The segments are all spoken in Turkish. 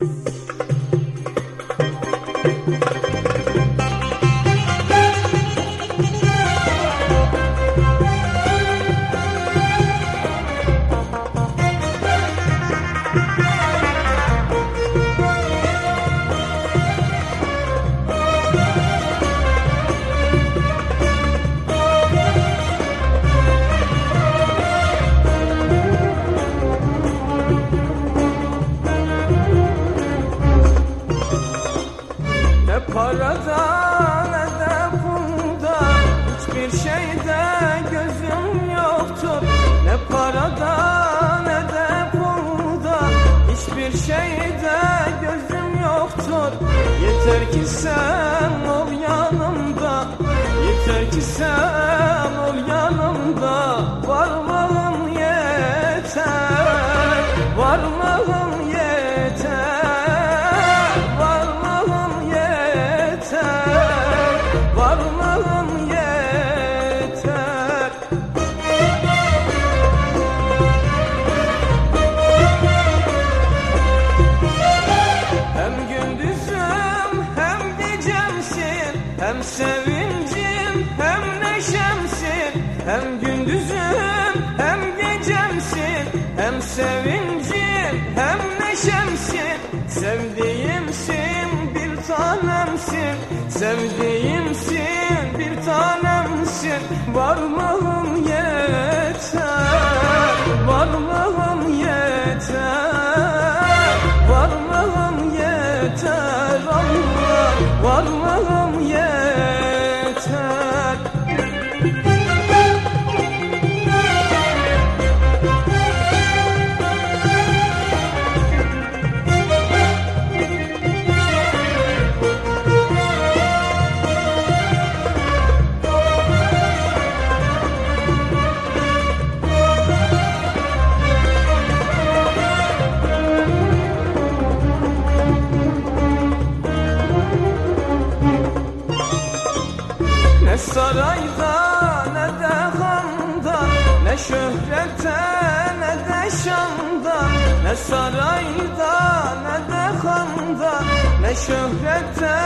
Ne parada ne de pulda Hiçbir şeyde gözüm yoktur Ne parada ne de pulda Hiçbir şeyde gözüm yoktur Yeter ki sen ol yanımda. Yeter ki sen sevincim hem neşemsin Hem gündüzüm hem gecemsin. Hem sevincim hem neşemsin. Sevdiğimsin bir tanemsin. Sevdiğimsin bir tanemsin. Varlığın yeter sarayda ne de handa Ne şöhrete ne de şanda. Ne sarayda ne de handa Ne şöhrete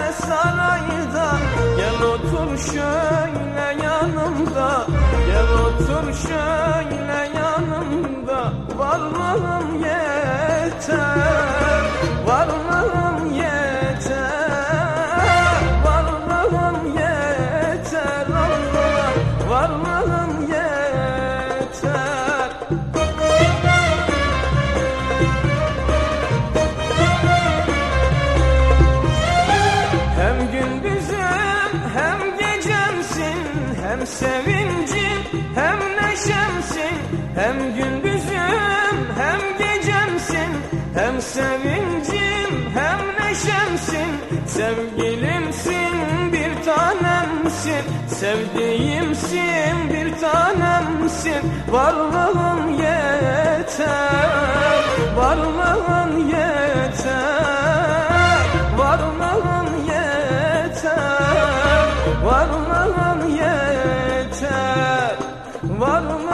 ne sarayda. Gel otur şöyle yanımda Gel otur şöyle yanımda. Varlığım yeter sevincim hem neşemsin Hem gündüzüm hem gecemsin. Hem sevincim hem neşemsin Sevgilimsin bir tanemsin. Sevdiğimsin bir tanemsin. Varlığın yeter Varlığın yeter Malum